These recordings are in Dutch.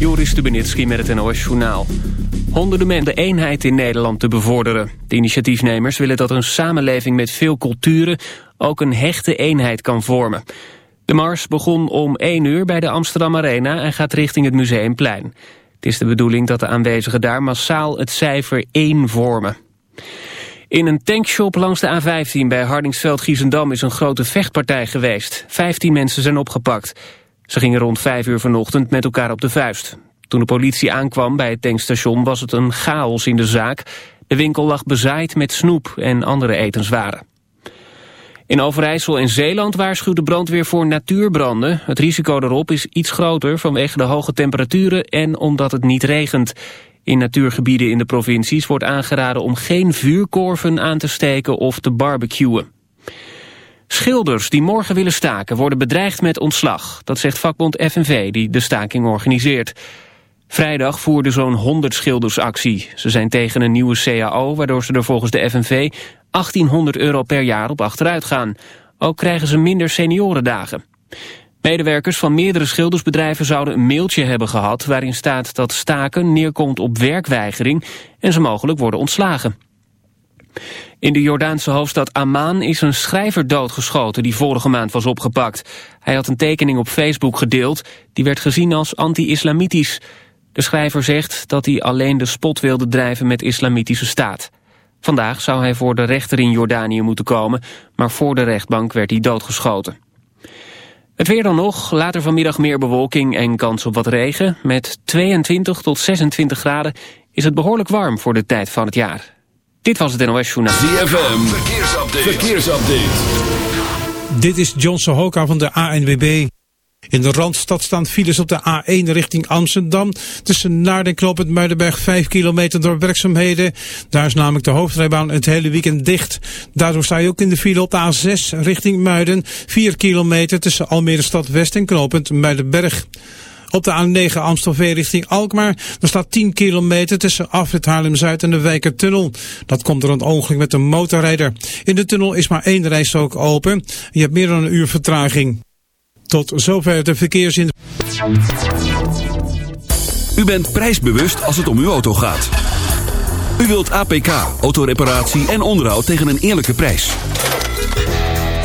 Joris Stubenitski met het NOS-journaal. Honderden mensen de eenheid in Nederland te bevorderen. De initiatiefnemers willen dat een samenleving met veel culturen... ook een hechte eenheid kan vormen. De mars begon om 1 uur bij de Amsterdam Arena... en gaat richting het Museumplein. Het is de bedoeling dat de aanwezigen daar massaal het cijfer 1 vormen. In een tankshop langs de A15 bij Hardingsveld-Giezendam... is een grote vechtpartij geweest. 15 mensen zijn opgepakt... Ze gingen rond vijf uur vanochtend met elkaar op de vuist. Toen de politie aankwam bij het tankstation was het een chaos in de zaak. De winkel lag bezaaid met snoep en andere etenswaren. In Overijssel en Zeeland waarschuwt de brandweer voor natuurbranden. Het risico erop is iets groter vanwege de hoge temperaturen en omdat het niet regent. In natuurgebieden in de provincies wordt aangeraden om geen vuurkorven aan te steken of te barbecuen. Schilders die morgen willen staken worden bedreigd met ontslag. Dat zegt vakbond FNV die de staking organiseert. Vrijdag voerden zo'n 100 schilders actie. Ze zijn tegen een nieuwe CAO, waardoor ze er volgens de FNV 1800 euro per jaar op achteruit gaan. Ook krijgen ze minder seniorendagen. Medewerkers van meerdere schildersbedrijven zouden een mailtje hebben gehad... waarin staat dat staken neerkomt op werkweigering en ze mogelijk worden ontslagen. In de Jordaanse hoofdstad Amman is een schrijver doodgeschoten die vorige maand was opgepakt. Hij had een tekening op Facebook gedeeld, die werd gezien als anti-islamitisch. De schrijver zegt dat hij alleen de spot wilde drijven met islamitische staat. Vandaag zou hij voor de rechter in Jordanië moeten komen, maar voor de rechtbank werd hij doodgeschoten. Het weer dan nog, later vanmiddag meer bewolking en kans op wat regen. Met 22 tot 26 graden is het behoorlijk warm voor de tijd van het jaar. Dit was het NOS Journaal. ZFM, verkeersupdate. verkeersupdate. Dit is John Sohoka van de ANWB. In de Randstad staan files op de A1 richting Amsterdam. Tussen Naarden en Knoop Muidenberg 5 kilometer door werkzaamheden. Daar is namelijk de hoofdrijbaan het hele weekend dicht. Daardoor sta je ook in de file op de A6 richting Muiden. 4 kilometer tussen Almere Stad West en Knopend Muidenberg. Op de A9 Amstelveen richting Alkmaar. Er staat 10 kilometer tussen Afrit Haarlem-Zuid en de Wijkertunnel. Dat komt door een ongeluk met een motorrijder. In de tunnel is maar één rijstrook open. Je hebt meer dan een uur vertraging. Tot zover de verkeersin. U bent prijsbewust als het om uw auto gaat. U wilt APK, autoreparatie en onderhoud tegen een eerlijke prijs.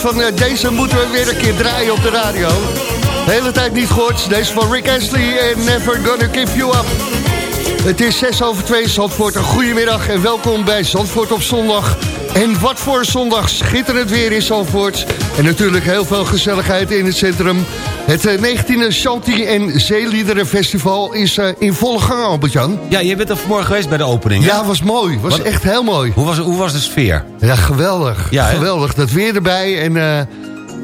Van, uh, deze moeten we weer een keer draaien op de radio. De hele tijd niet gehoord. Deze van Rick Astley en Never Gonna Give You Up. Het is 6 over 2 Zandvoort. Een goedemiddag en welkom bij Zandvoort op zondag. En wat voor zondag schitterend weer in Zandvoort. En natuurlijk heel veel gezelligheid in het centrum. Het 19e eh, Shanti en Zeeliederenfestival is uh, in volle gang, Albert-Jan. Ja, je bent er vanmorgen geweest bij de opening, hè? Ja, was mooi. Was echt heel mooi. Hoe was, hoe was de sfeer? Ja, geweldig. Ja, geweldig. Dat weer erbij en... Uh,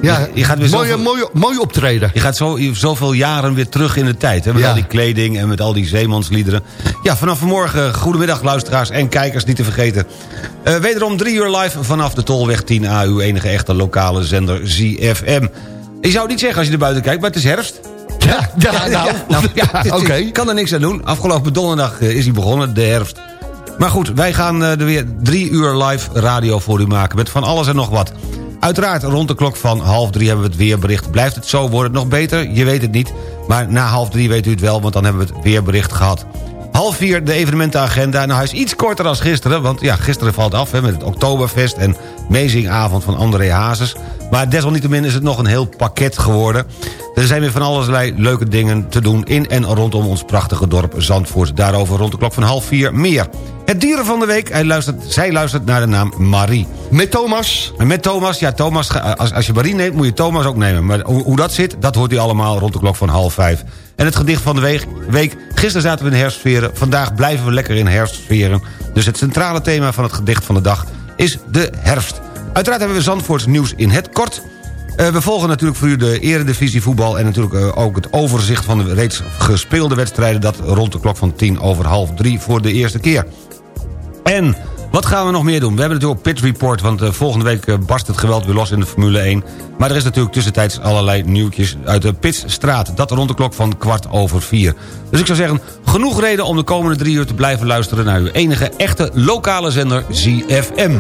ja, je gaat weer mooi, zoveel, mooi, mooi optreden. Je gaat zo, zoveel jaren weer terug in de tijd. Hè, met al die kleding en met al die zeemansliederen. Ja, vanaf vanmorgen, goedemiddag luisteraars en kijkers, niet te vergeten. Uh, wederom drie uur live vanaf de Tolweg 10A, uw enige echte lokale zender ZFM. Je zou niet zeggen als je er buiten kijkt, maar het is herfst. Ja, ja, nou, nou ja, oké. Ik kan er niks aan doen. Afgelopen donderdag eh, is hij begonnen, de herfst. Maar goed, wij gaan uh, er weer drie uur live radio voor u maken... met van alles en nog wat. Uiteraard rond de klok van half drie hebben we het weerbericht. Blijft het zo, wordt het nog beter? Je weet het niet. Maar na half drie weet u het wel, want dan hebben we het weerbericht gehad. Half vier de evenementenagenda. Nou, hij is iets korter dan gisteren. Want ja, gisteren valt af hè, met het Oktoberfest en Mezingavond van André Hazes. Maar desalniettemin is het nog een heel pakket geworden. Er zijn weer van allerlei leuke dingen te doen in en rondom ons prachtige dorp Zandvoort. Daarover rond de klok van half vier meer. Het dieren van de week, hij luistert, zij luistert naar de naam Marie. Met Thomas? Met Thomas, ja, Thomas, als, als je Marie neemt, moet je Thomas ook nemen. Maar hoe, hoe dat zit, dat hoort u allemaal rond de klok van half vijf. En het gedicht van de week, gisteren zaten we in herfstsferen... vandaag blijven we lekker in herfstsferen. Dus het centrale thema van het gedicht van de dag is de herfst. Uiteraard hebben we Zandvoorts nieuws in het kort... Uh, we volgen natuurlijk voor u de eredivisie voetbal... en natuurlijk uh, ook het overzicht van de reeds gespeelde wedstrijden... dat rond de klok van tien over half drie voor de eerste keer. En wat gaan we nog meer doen? We hebben natuurlijk Pit Report, want uh, volgende week barst het geweld weer los in de Formule 1. Maar er is natuurlijk tussentijds allerlei nieuwtjes uit de Pitstraat. Dat rond de klok van kwart over vier. Dus ik zou zeggen, genoeg reden om de komende drie uur te blijven luisteren... naar uw enige echte lokale zender ZFM.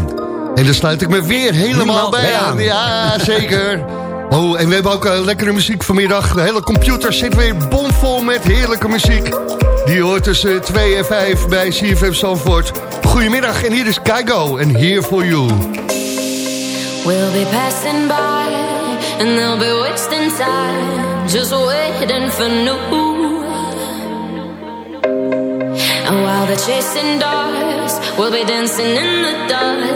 En daar sluit ik me weer helemaal bij aan. Ja, zeker. Oh, en we hebben ook uh, lekkere muziek vanmiddag. De hele computer zit weer bomvol met heerlijke muziek. Die hoort tussen 2 en 5 bij CFM Zandvoort. Goedemiddag en hier is Kaigo en Here For You. We'll be passing by and they'll be wasting time Just waiting for new And while they're chasing dogs We'll be dancing in the dust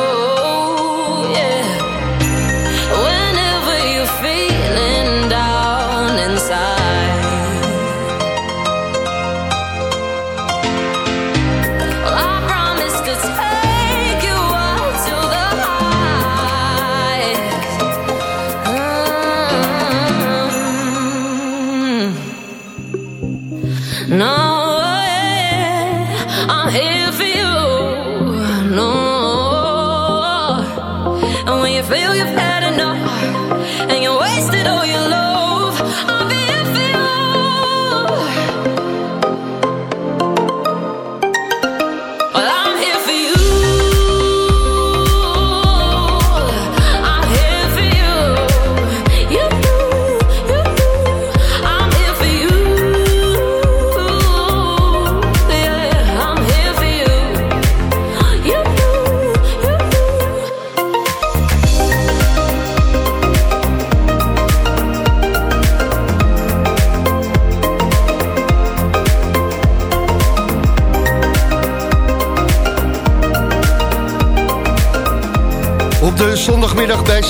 you've had enough. And you're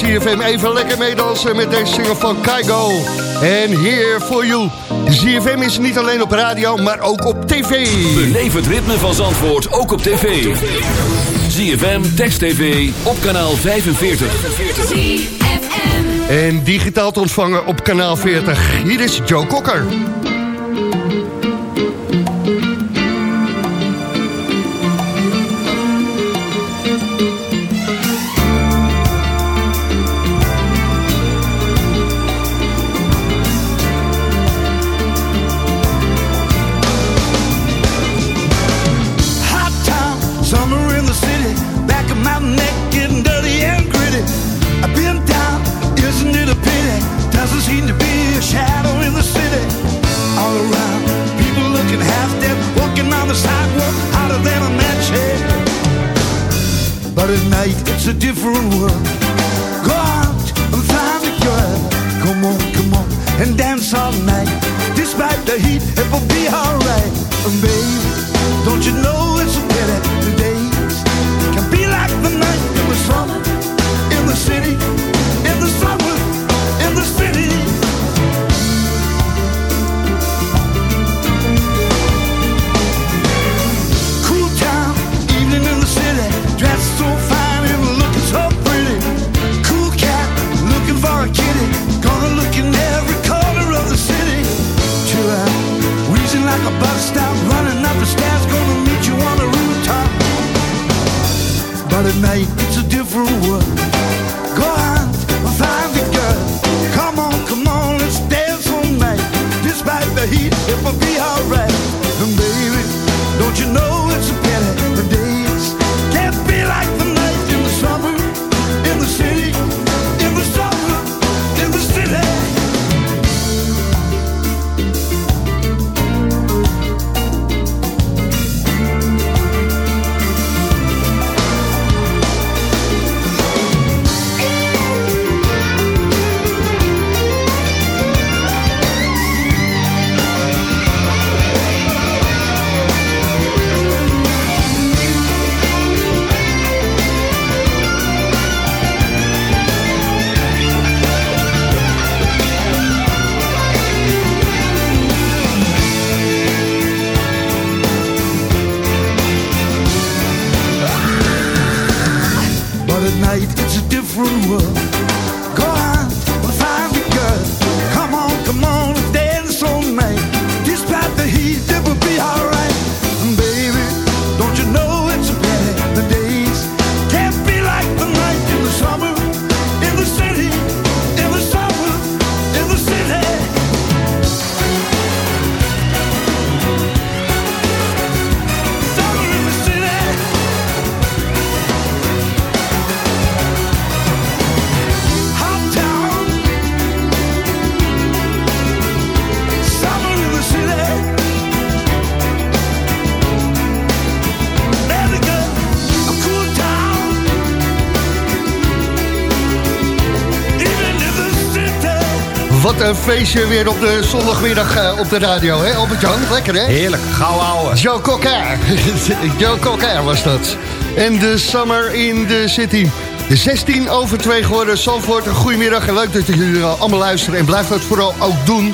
ZFM even lekker meedansen met deze single van Kaigo. En Here For You. ZFM is niet alleen op radio, maar ook op tv. Beleef het ritme van Zandvoort, ook op tv. ZFM, Text TV, op kanaal 45. En digitaal te ontvangen op kanaal 40. Hier is Joe Kokker. een feestje weer op de zondagmiddag eh, op de radio, hè Albert-Jan? Lekker, hè? Heerlijk, gauw ouwe. Joe Cocker. Joe Cocker was dat. En de Summer in the City. 16 over 2 geworden, Zandvoort. Een goedemiddag en leuk dat jullie allemaal luisteren. En blijf dat vooral ook doen.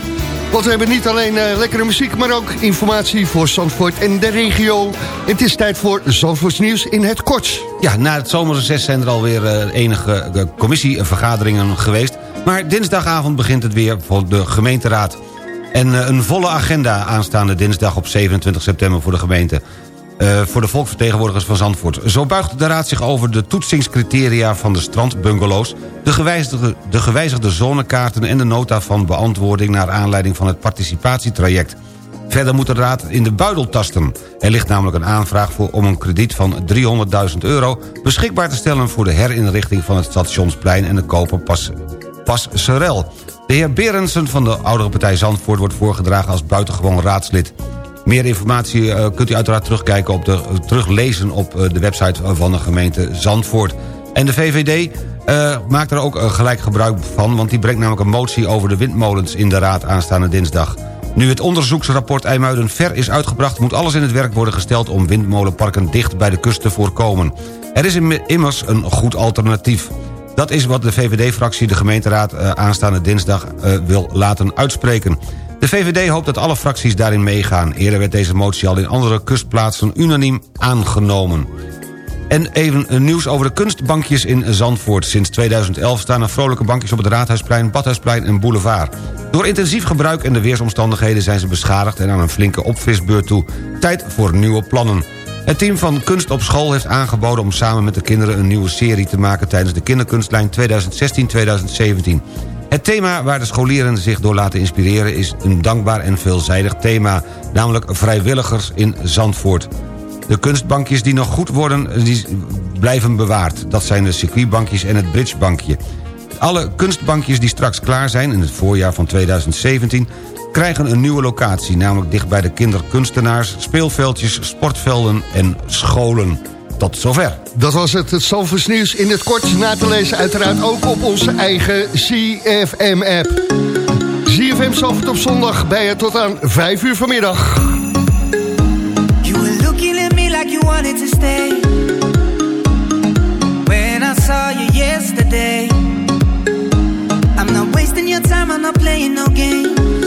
Want we hebben niet alleen eh, lekkere muziek, maar ook informatie voor Zandvoort en de regio. Het is tijd voor Zandvoorts nieuws in het kort. Ja, na het zomerreces zijn er alweer enige commissievergaderingen geweest. Maar dinsdagavond begint het weer voor de gemeenteraad. En eh, een volle agenda aanstaande dinsdag op 27 september voor de gemeente. Eh, voor de volksvertegenwoordigers van Zandvoort. Zo buigt de raad zich over de toetsingscriteria van de strandbungalows... De gewijzigde, de gewijzigde zonekaarten en de nota van beantwoording... naar aanleiding van het participatietraject. Verder moet de raad in de buidel tasten. Er ligt namelijk een aanvraag voor, om een krediet van 300.000 euro... beschikbaar te stellen voor de herinrichting van het Stationsplein... en de koperpassen. Pas, Serel. De heer Berendsen van de oudere partij Zandvoort... wordt voorgedragen als buitengewoon raadslid. Meer informatie uh, kunt u uiteraard terugkijken op de, teruglezen op uh, de website van de gemeente Zandvoort. En de VVD maakt er ook gelijk gebruik van... want die brengt namelijk een motie over de windmolens in de raad aanstaande dinsdag. Nu het onderzoeksrapport IJmuiden ver is uitgebracht... moet alles in het werk worden gesteld om windmolenparken dicht bij de kust te voorkomen. Er is immers een goed alternatief. Dat is wat de VVD-fractie de gemeenteraad aanstaande dinsdag wil laten uitspreken. De VVD hoopt dat alle fracties daarin meegaan. Eerder werd deze motie al in andere kustplaatsen unaniem aangenomen. En even nieuws over de kunstbankjes in Zandvoort. Sinds 2011 staan er vrolijke bankjes op het Raadhuisplein, Badhuisplein en Boulevard. Door intensief gebruik en de weersomstandigheden zijn ze beschadigd... en aan een flinke opfrisbeurt toe. Tijd voor nieuwe plannen. Het team van Kunst op School heeft aangeboden om samen met de kinderen... een nieuwe serie te maken tijdens de kinderkunstlijn 2016-2017. Het thema waar de scholieren zich door laten inspireren... is een dankbaar en veelzijdig thema, namelijk vrijwilligers in Zandvoort. De kunstbankjes die nog goed worden, die blijven bewaard. Dat zijn de circuitbankjes en het bridgebankje. Alle kunstbankjes die straks klaar zijn in het voorjaar van 2017 krijgen een nieuwe locatie... namelijk dicht bij de kinderkunstenaars, speelveldjes, sportvelden en scholen. Tot zover. Dat was het, het Zalvers nieuws in het kort na te lezen. Uiteraard ook op onze eigen CFM-app. CFM Zalvert op zondag bij je tot aan 5 uur vanmiddag. You were looking at me like you wanted to stay. When I saw you yesterday. I'm not wasting your time, I'm not playing no games.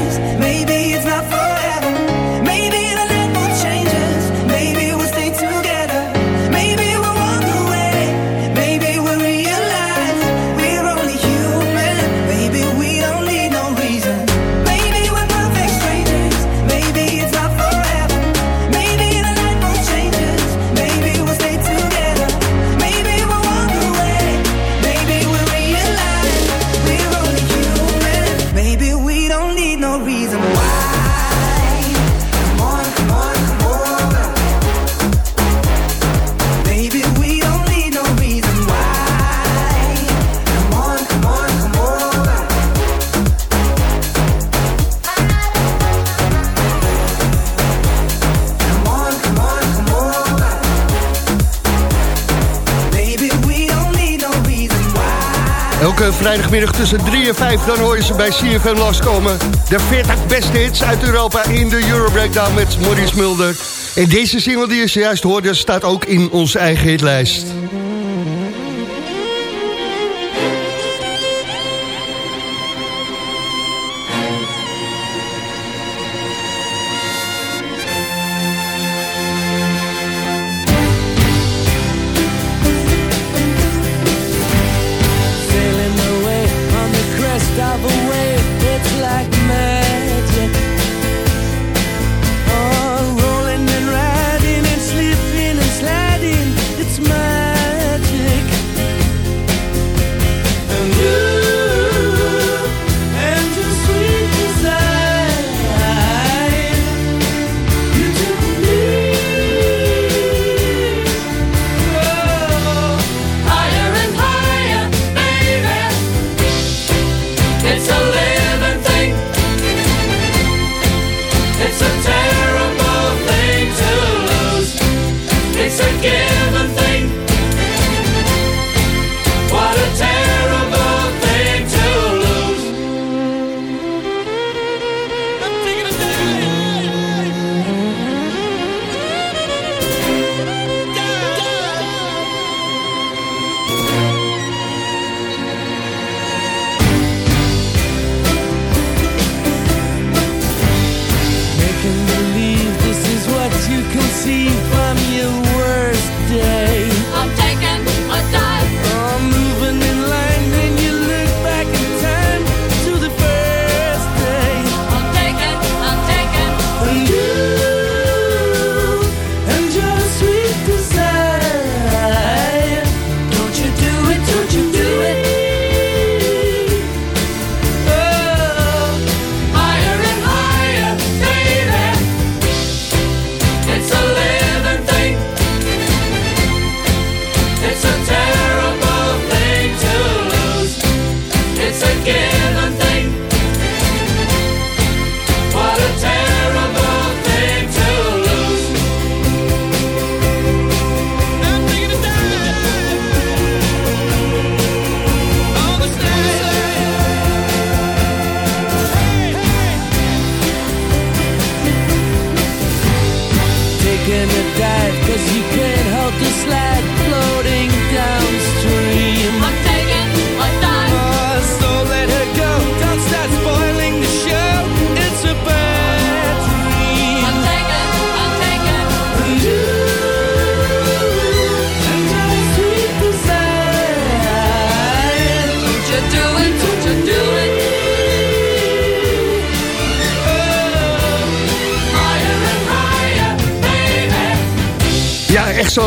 vrijdagmiddag tussen 3 en 5, dan hoor je ze bij CFM loskomen. De 40 beste hits uit Europa in de Euro Breakdown met Maurice Mulder. En deze single die je zojuist hoorde, staat ook in onze eigen hitlijst.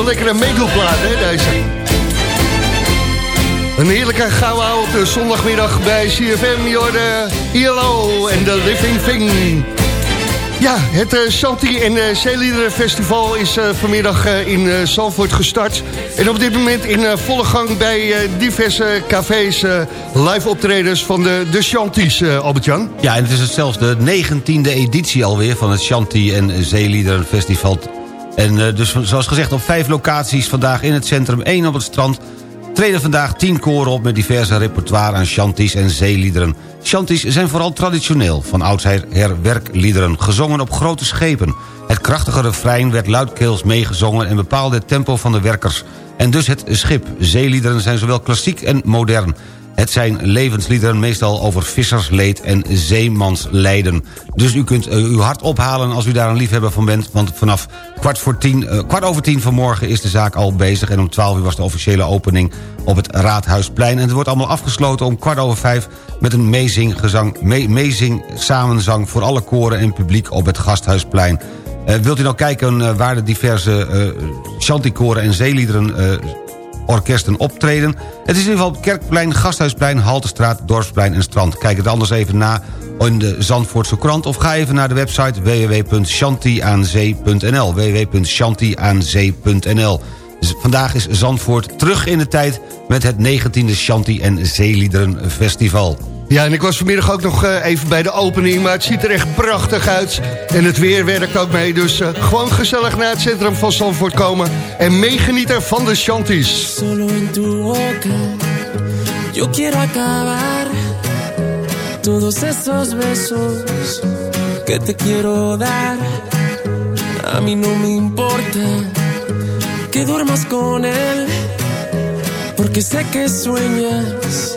Zo'n lekkere meedoelplaat, hè. Een heerlijke oude op zondagmiddag bij CFM. Jorde ILO en The Living Thing. Ja, het uh, en uh, Festival is eh, vanmiddag in Zandvoort gestart. En op dit moment in volle gang bij diverse cafés live optredens van de, de Chanties, Albert-Jan. Ja, en het is zelfs de negentiende editie alweer... van het Shanti en Zeeliederen Festival. En eh, dus zoals gezegd op vijf locaties vandaag in het centrum... één op het strand, treden vandaag tien koren op... met diverse repertoire aan shanties en zeeliederen. Shanties zijn vooral traditioneel, van oudsher her werkliederen... gezongen op grote schepen. Het krachtige refrein werd luidkeels meegezongen... en bepaalde het tempo van de werkers. En dus het schip. Zeeliederen zijn zowel klassiek en modern... Het zijn levensliederen meestal over vissersleed en zeemanslijden. Dus u kunt uh, uw hart ophalen als u daar een liefhebber van bent... want vanaf kwart, voor tien, uh, kwart over tien vanmorgen is de zaak al bezig... en om twaalf uur was de officiële opening op het Raadhuisplein. En het wordt allemaal afgesloten om kwart over vijf... met een meezing, gezang, mee, samenzang voor alle koren en publiek op het Gasthuisplein. Uh, wilt u nou kijken waar de diverse uh, en zeeliederen... Orkesten optreden. Het is in ieder geval Kerkplein, Gasthuisplein, Haltestraat, Dorpsplein en Strand. Kijk het anders even na in de Zandvoortse krant... of ga even naar de website www.shantiaanzee.nl www.shantiaanzee.nl Vandaag is Zandvoort terug in de tijd... met het 19e Shanti en Zeeliederen Festival. Ja, en ik was vanmiddag ook nog uh, even bij de opening... maar het ziet er echt prachtig uit. En het weer werkt ook mee. Dus uh, gewoon gezellig naar het centrum van Zandvoort komen... en meegenieten van de shanties. Solo en tu boca, Yo quiero acabar todos esos besos que te quiero dar. A mí no me importa que duermas con él, porque sé que sueñas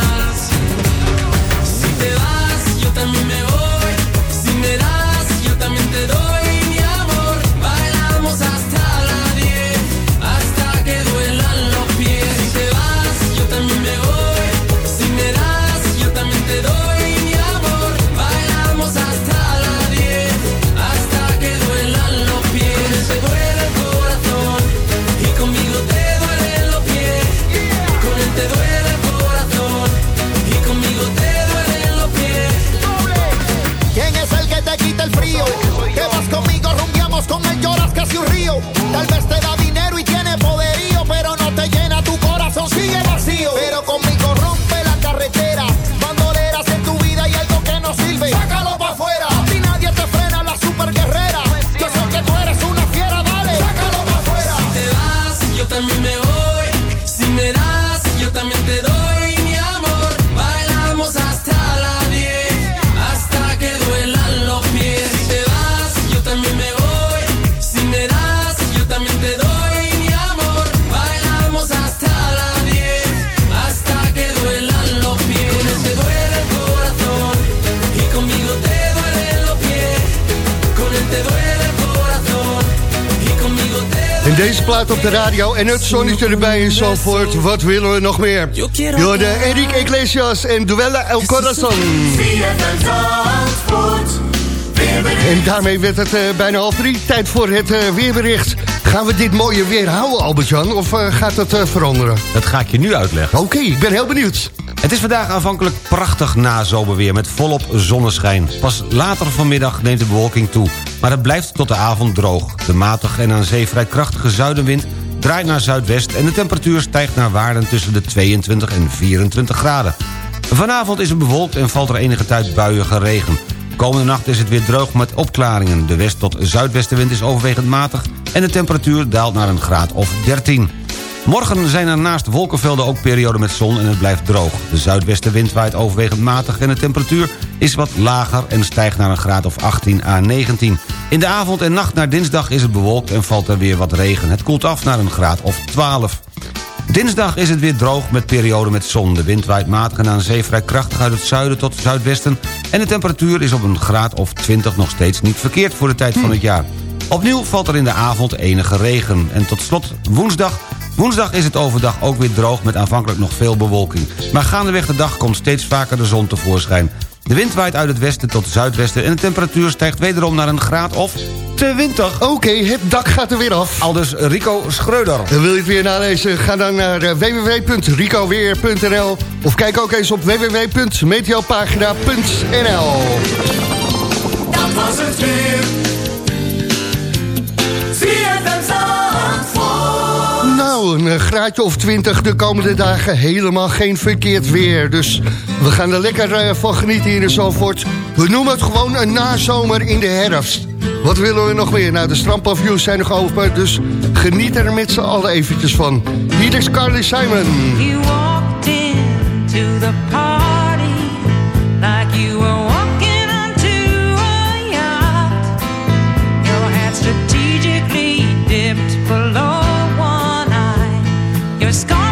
Op de radio en het zonnetje erbij in Zandvoort. Wat willen we nog meer? Jorde Enrique Iglesias en Duella El Corazon. En daarmee werd het eh, bijna half drie. Tijd voor het eh, weerbericht. Gaan we dit mooie weer houden, Albert-Jan? Of eh, gaat het eh, veranderen? Dat ga ik je nu uitleggen. Oké, ik ben heel benieuwd. Het is vandaag aanvankelijk prachtig nazomerweer met volop zonneschijn. Pas later vanmiddag neemt de bewolking toe. Maar het blijft tot de avond droog. De matige en aan zee vrij krachtige zuidenwind draait naar zuidwest... en de temperatuur stijgt naar waarden tussen de 22 en 24 graden. Vanavond is het bewolkt en valt er enige tijd buiige regen. Komende nacht is het weer droog met opklaringen. De west- tot zuidwestenwind is overwegend matig... en de temperatuur daalt naar een graad of 13. Morgen zijn er naast wolkenvelden ook perioden met zon en het blijft droog. De zuidwestenwind waait overwegend matig en de temperatuur is wat lager... en stijgt naar een graad of 18 à 19. In de avond en nacht naar dinsdag is het bewolkt en valt er weer wat regen. Het koelt af naar een graad of 12. Dinsdag is het weer droog met perioden met zon. De wind waait matig en aan zee vrij krachtig uit het zuiden tot zuidwesten... en de temperatuur is op een graad of 20 nog steeds niet verkeerd voor de tijd van het jaar. Opnieuw valt er in de avond enige regen. En tot slot woensdag. Woensdag is het overdag ook weer droog met aanvankelijk nog veel bewolking. Maar gaandeweg de dag komt steeds vaker de zon tevoorschijn. De wind waait uit het westen tot het zuidwesten... en de temperatuur stijgt wederom naar een graad of 20. Oké, het dak gaat er weer af. Aldus Rico Schreuder. En wil je het weer nalezen? Ga dan naar eh, www.ricoweer.nl of kijk ook eens op www.meteopagina.nl Dat was het weer. ZFM Zandvoort. Een eh, graadje of 20 de komende dagen helemaal geen verkeerd weer. Dus we gaan er lekker eh, van genieten hier in Zandvoort. We noemen het gewoon een nazomer in de herfst. Wat willen we nog meer? Nou, de strandpavioens zijn nog open, dus geniet er met z'n allen eventjes van. Hier is Carly Simon. You the party like you were Your scar.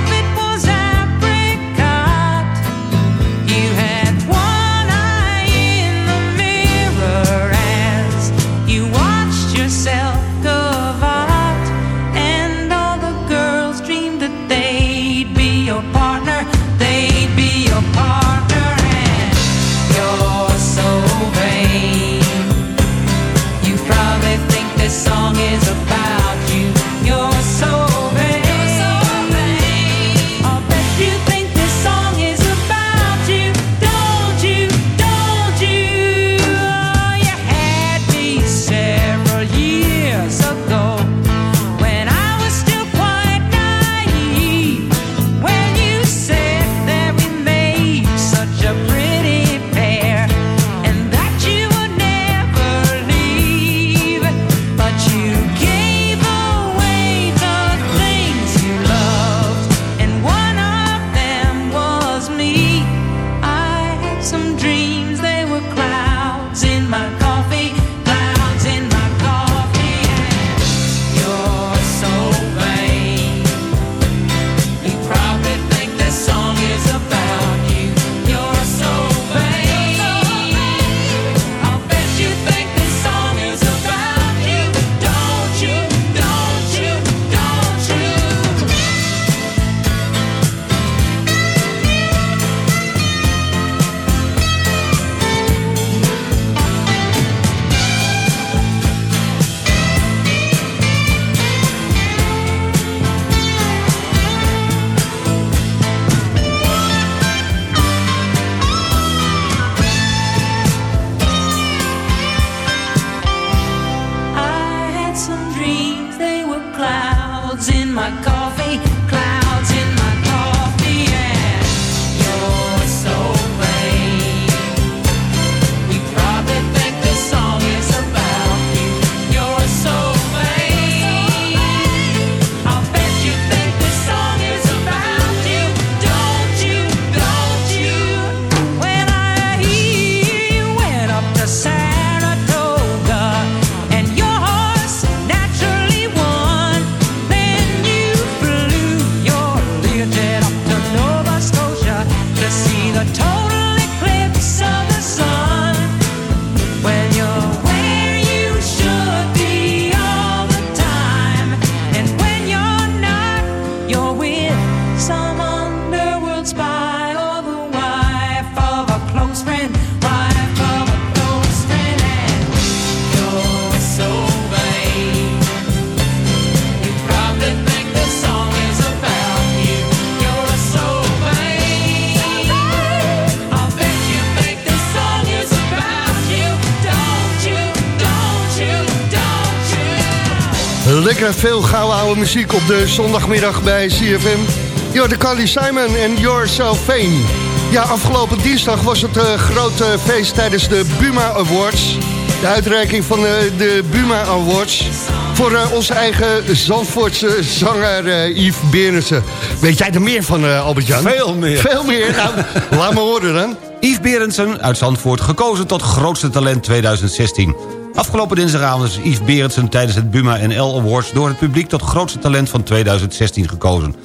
Lekker veel gouden oude muziek op de zondagmiddag bij CFM. Yo, de Carly Simon en You're So Fame. Ja, afgelopen dinsdag was het uh, grote feest tijdens de Buma Awards. De uitreiking van uh, de Buma Awards. Voor uh, onze eigen Zandvoortse zanger Yves Berensen. Weet jij er meer van, Albert-Jan? Veel meer. Veel meer? Nou, laat me horen dan. Yves Berendsen uit Zandvoort gekozen tot grootste talent 2016. Afgelopen dinsdagavond is Yves Berendsen tijdens het Buma NL Awards... door het publiek tot grootste talent van 2016 gekozen.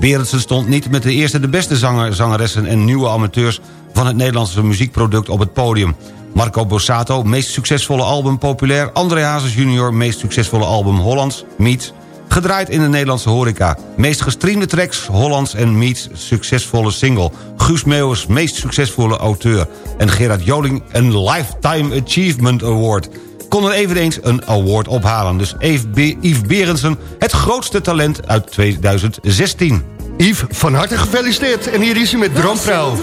Berendsen stond niet met de eerste de beste zanger, zangeressen... en nieuwe amateurs van het Nederlandse muziekproduct op het podium. Marco Borsato, meest succesvolle album Populair... André Hazes junior, meest succesvolle album Hollands, Meets... Gedraaid in de Nederlandse horeca. Meest gestreamde tracks, Hollands en Meets succesvolle single. Guus Meeuwers, meest succesvolle auteur. En Gerard Joling, een Lifetime Achievement Award kon er eveneens een award ophalen. Dus Yves Berendsen, het grootste talent uit 2016. Yves, van harte gefeliciteerd. En hier is hij met Droomvrouw.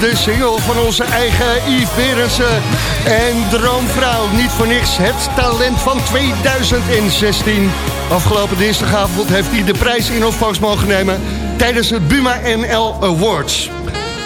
De single van onze eigen Yves Berensen en Droomvrouw. Niet voor niks het talent van 2016. Afgelopen dinsdagavond heeft hij de prijs in ontvangst mogen nemen... tijdens het Buma NL Awards.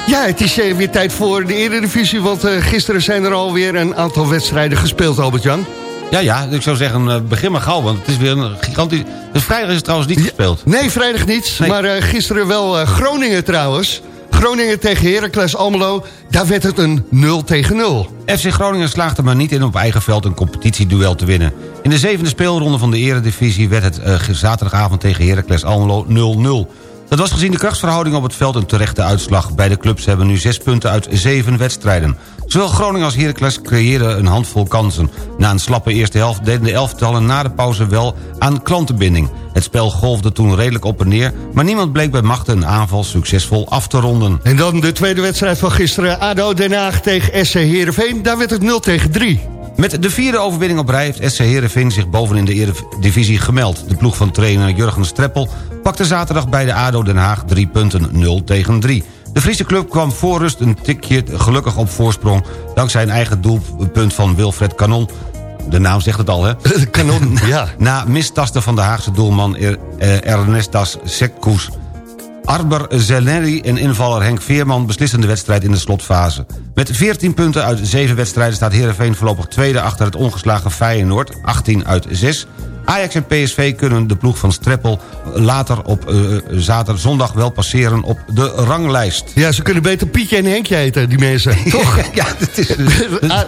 Ja, het is eh, weer tijd voor de Eredivisie... want uh, gisteren zijn er alweer een aantal wedstrijden gespeeld, Albert-Jan. Ja, ja, ik zou zeggen, uh, begin maar gauw, want het is weer een gigantisch... Dus vrijdag is het trouwens niet gespeeld. Nee, vrijdag niet, nee. maar uh, gisteren wel uh, Groningen trouwens. Groningen tegen Heracles Almelo, daar werd het een 0 tegen 0. FC Groningen slaagde maar niet in op eigen veld een competitieduel te winnen. In de zevende speelronde van de eredivisie werd het eh, zaterdagavond tegen Heracles Almelo 0-0. Dat was gezien de krachtsverhouding op het veld een terechte uitslag. Beide clubs hebben nu zes punten uit zeven wedstrijden. Zowel Groningen als Heracles creëerden een handvol kansen. Na een slappe eerste helft deden de elftallen na de pauze wel aan klantenbinding. Het spel golfde toen redelijk op en neer... maar niemand bleek bij machten een aanval succesvol af te ronden. En dan de tweede wedstrijd van gisteren. ADO Den Haag tegen SC Heerenveen. Daar werd het 0 tegen 3. Met de vierde overwinning op rij heeft SC Heerenveen zich bovenin de Eredivisie gemeld. De ploeg van trainer Jurgen Streppel pakte zaterdag bij de ADO Den Haag drie punten 0 tegen 3. De Friese club kwam voor rust een tikje gelukkig op voorsprong... dankzij een eigen doelpunt van Wilfred Kanon. De naam zegt het al, hè? Kanon, ja. Na mistasten van de Haagse doelman eh, Ernestas Sekkoes... Arber Zeleri en invaller Henk Veerman beslissen de wedstrijd in de slotfase. Met 14 punten uit 7 wedstrijden staat Heerenveen voorlopig tweede... achter het ongeslagen Feyenoord, 18 uit 6. Ajax en PSV kunnen de ploeg van Streppel later op eh, zaterdag zondag wel passeren op de ranglijst. Ja, ze kunnen beter Pietje en Henkje heten, die mensen. Toch? ja, dat is... Ah,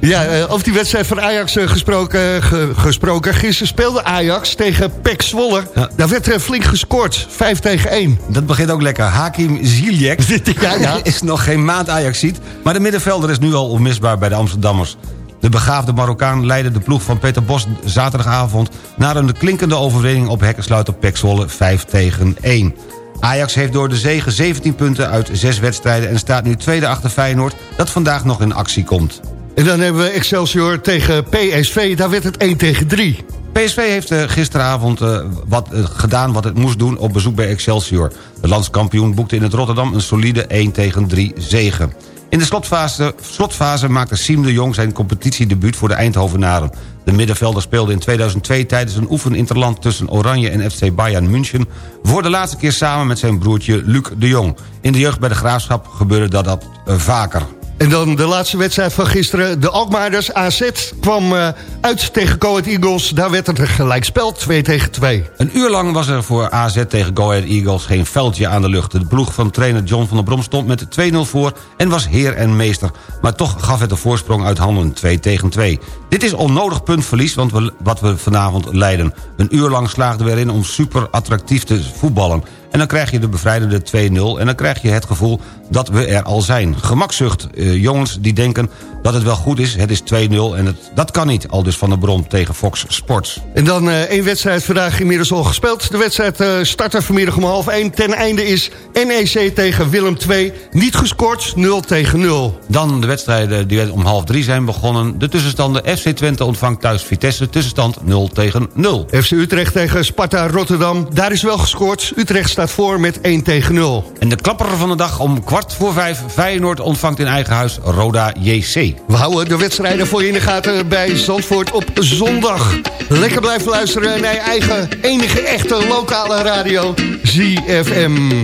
ja, eh, over die wedstrijd van Ajax eh, gesproken, ge- gesproken. Gisteren speelde Ajax tegen Pek Zwolle. Daar werd er flink gescoord. 5 tegen 1. Dat begint ook lekker. Hakim Ziyech Ja, ja. is nog geen maand Ajaxiet... maar de middenvelder is nu al onmisbaar bij de Amsterdammers. De begaafde Marokkaan leidde de ploeg van Peter Bos zaterdagavond... naar een klinkende overwinning op hekkensluiter Pek Zwolle 5 tegen 1. Ajax heeft door de zege 17 punten uit 6 wedstrijden... en staat nu tweede achter Feyenoord dat vandaag nog in actie komt. En dan hebben we Excelsior tegen PSV. Daar werd het 1 tegen 3. PSV heeft eh, gisteravond eh, wat, eh, gedaan wat het moest doen op bezoek bij Excelsior. De landskampioen boekte in het Rotterdam een solide 1 tegen 3 zegen. In de slotfase, slotfase maakte Siem de Jong zijn competitiedebuut voor de Eindhovenaren. De middenvelder speelde in 2002 tijdens een oefeninterland tussen Oranje en FC Bayern München... voor de laatste keer samen met zijn broertje Luc de Jong. In de jeugd bij de Graafschap gebeurde dat, dat eh, vaker. En dan de laatste wedstrijd van gisteren. De Alkmaarders AZ kwam eh, uit tegen Go Ahead Eagles. Daar werd het een gelijkspel 2 tegen 2. Een uur lang was er voor AZ tegen Go Ahead Eagles geen veldje aan de lucht. De ploeg van trainer John van der Brom stond met 2-0 voor... en was heer en meester. Maar toch gaf het de voorsprong uit handen 2 tegen 2. Dit is onnodig puntverlies want we, wat we vanavond leiden. Een uur lang slaagden we erin om super attractief te voetballen. En dan krijg je de bevrijdende 2-0 en dan krijg je het gevoel dat we er al zijn. Gemakzucht, eh, jongens die denken dat het wel goed is. Het is 2-0 en het, dat kan niet, al dus Van der Brom tegen Fox Sports. En dan eh, één wedstrijd vandaag inmiddels al gespeeld. De wedstrijd eh startte vanmiddag om half 1. Ten einde is NEC tegen Willem 2. Niet gescoord, 0 tegen 0. Dan de wedstrijden die om half drie zijn begonnen. De tussenstanden FC Twente ontvangt thuis Vitesse. Tussenstand 0 tegen 0. FC Utrecht tegen Sparta Rotterdam. Daar is wel gescoord. Utrecht staat voor met 1 tegen 0. En de klapper van de dag om kwart voor vijf. Feyenoord ontvangt in eigen huis Roda JC. We houden de wedstrijden voor je in de gaten bij Zandvoort op zondag. Lekker blijven luisteren naar je eigen enige echte lokale radio ZFM.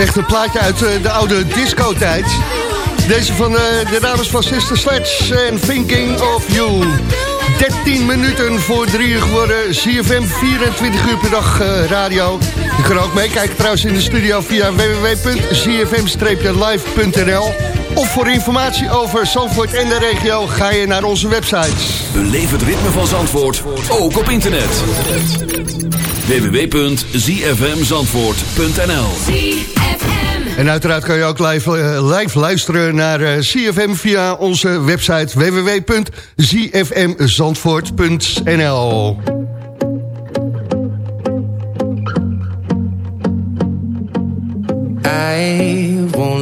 Echt een plaatje uit eh, de oude disco-tijd. Deze van eh, de dames van Sister Sledge en Thinking of You. 13 minuten voor 3 uur geworden. CFM 24 uur per dag eh, radio. Je kan ook meekijken trouwens in de studio via www.cfm-live.nl. Of voor informatie over Zandvoort en de regio ga je naar onze websites. Beleef het ritme van Zandvoort, ook op internet. www.zfmzandvoort.nl En uiteraard kan je ook live, eh, live luisteren naar eh, CFM via onze website www.zfmzandvoort.nl. I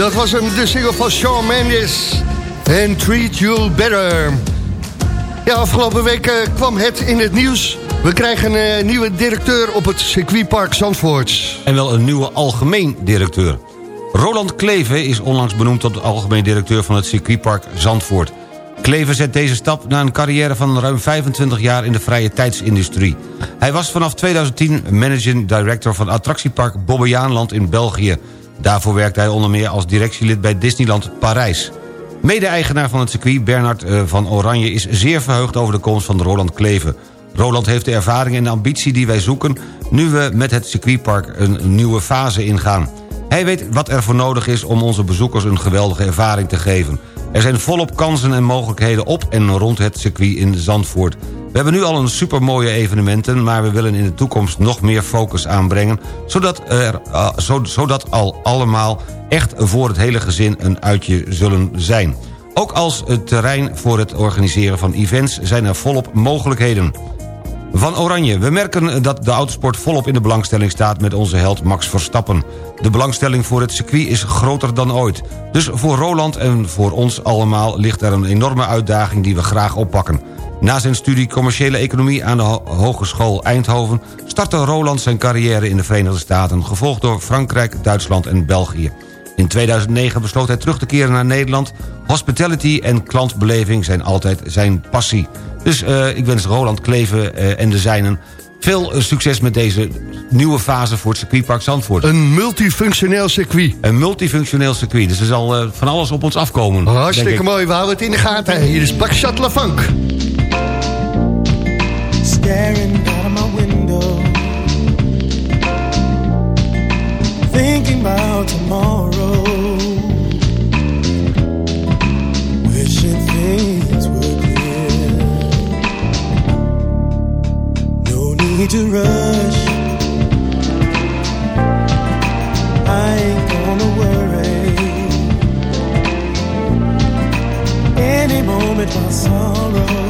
dat was de single van Shawn Mendes. En Treat You Better. Ja, afgelopen week eh, kwam het in het nieuws. We krijgen een eh, nieuwe directeur op het circuitpark Zandvoort. En wel een nieuwe algemeen directeur. Roland Kleven is onlangs benoemd tot algemeen directeur van het circuitpark Zandvoort. Kleven zet deze stap na een carrière van ruim 25 jaar in de vrije tijdsindustrie. Hij was vanaf 2010 managing director van attractiepark Bobbejaanland in België. Daarvoor werkte hij onder meer als directielid bij Disneyland Parijs. Mede-eigenaar van het circuit, Bernard eh, van Oranje... is zeer verheugd over de komst van Roland Kleven. Roland heeft de ervaring en de ambitie die wij zoeken... nu we met het circuitpark een nieuwe fase ingaan. Hij weet wat er voor nodig is om onze bezoekers een geweldige ervaring te geven. Er zijn volop kansen en mogelijkheden op en rond het circuit in Zandvoort. We hebben nu al een supermooie evenementen... maar we willen in de toekomst nog meer focus aanbrengen... zodat, er, eh, zo- zodat al allemaal echt voor het hele gezin een uitje zullen zijn. Ook als het terrein voor het organiseren van events... zijn er volop mogelijkheden. Van Oranje. We merken dat de autosport volop in de belangstelling staat... met onze held Max Verstappen. De belangstelling voor het circuit is groter dan ooit. Dus voor Roland en voor ons allemaal ligt er een enorme uitdaging... die we graag oppakken. Na zijn studie commerciële economie aan de Ho- Hogeschool Eindhoven... startte Roland zijn carrière in de Verenigde Staten... gevolgd door Frankrijk, Duitsland en België. In 2009 besloot hij terug te keren naar Nederland. Hospitality en klantbeleving zijn altijd zijn passie. Dus eh, ik wens Roland Kleven eh, en de zijnen veel eh, succes met deze nieuwe fase voor het circuitpark Zandvoort. Een multifunctioneel circuit. Een multifunctioneel circuit, dus er zal van alles op ons afkomen. Hartstikke mooi, we houden het in de gaten. Hier is Bakshot Lafank. Staring out of my window, thinking about tomorrow, wishing things were clear. No need to rush. I ain't gonna worry. Any moment my sorrow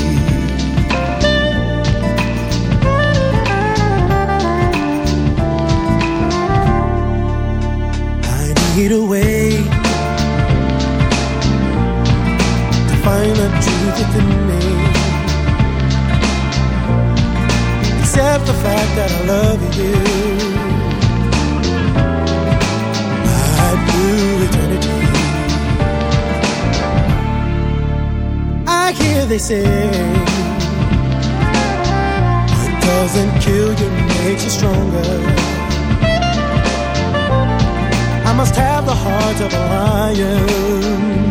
The truth me. Accept the fact that I love you. I do eternity. I hear they say what doesn't kill you makes you stronger. I must have the heart of a lion.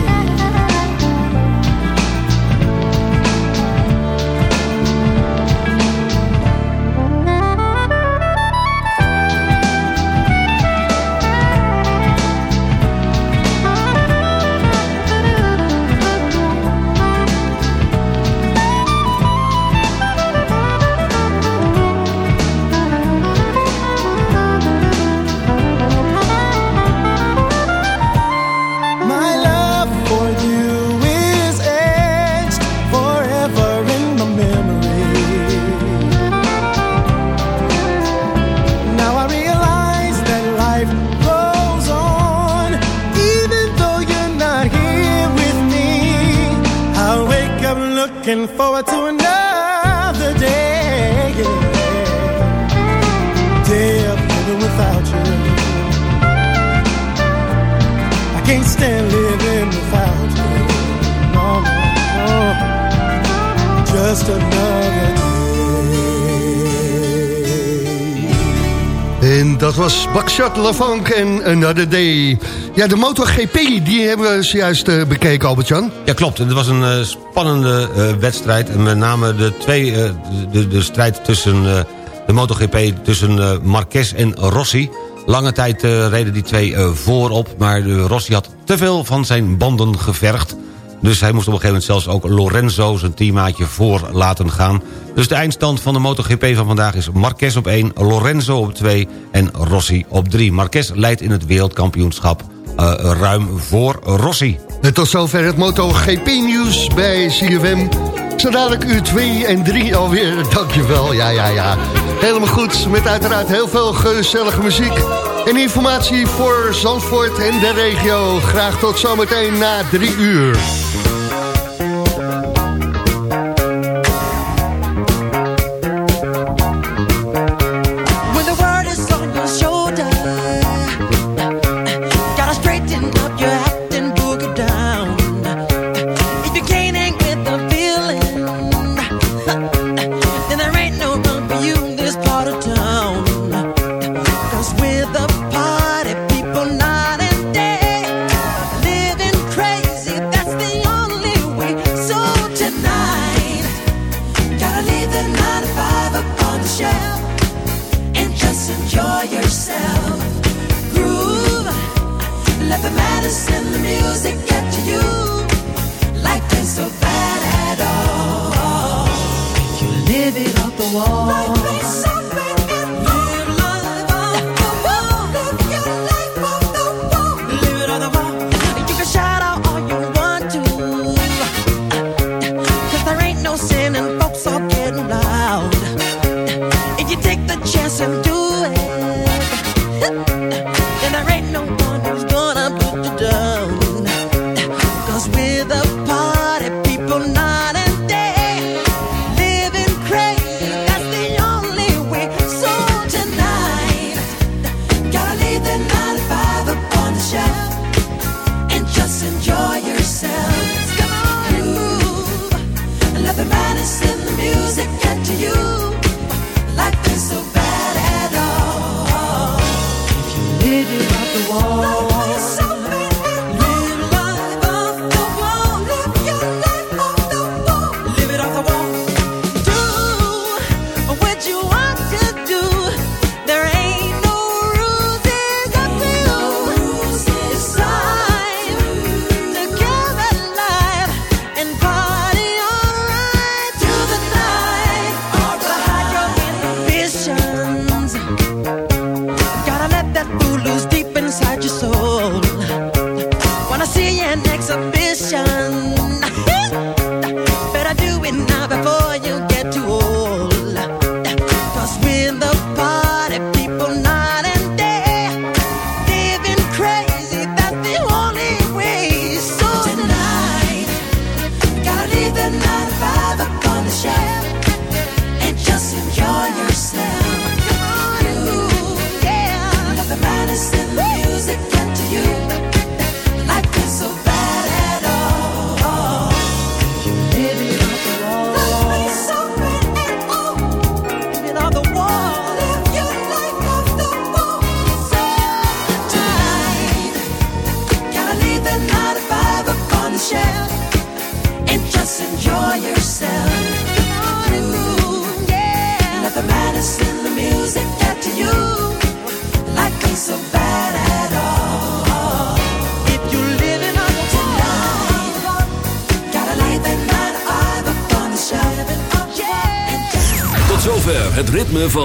Lafank en Another Day. Ja, de MotoGP, die hebben we zojuist eh, bekeken, Albert-Jan. Ja, klopt. Het was een eh, spannende eh, wedstrijd. Met name de, twee, de, de strijd tussen de MotoGP tussen Marquez en Rossi. Lange tijd reden die twee voorop, maar Rossi had te veel van zijn banden gevergd. Dus hij moest op een gegeven moment zelfs ook Lorenzo, zijn teammaatje, voor laten gaan. Dus de eindstand van de MotoGP van vandaag is Marquez op 1, Lorenzo op 2 en Rossi op 3. Marquez leidt in het wereldkampioenschap eh, ruim voor Rossi. En tot zover het MotoGP-nieuws bij CFM. Zo dadelijk uur 2 en 3 alweer. Dankjewel, ja, ja, ja. Helemaal goed, met uiteraard heel veel gezellige muziek. En informatie voor Zandvoort en de regio. Graag tot zometeen na 3 uur.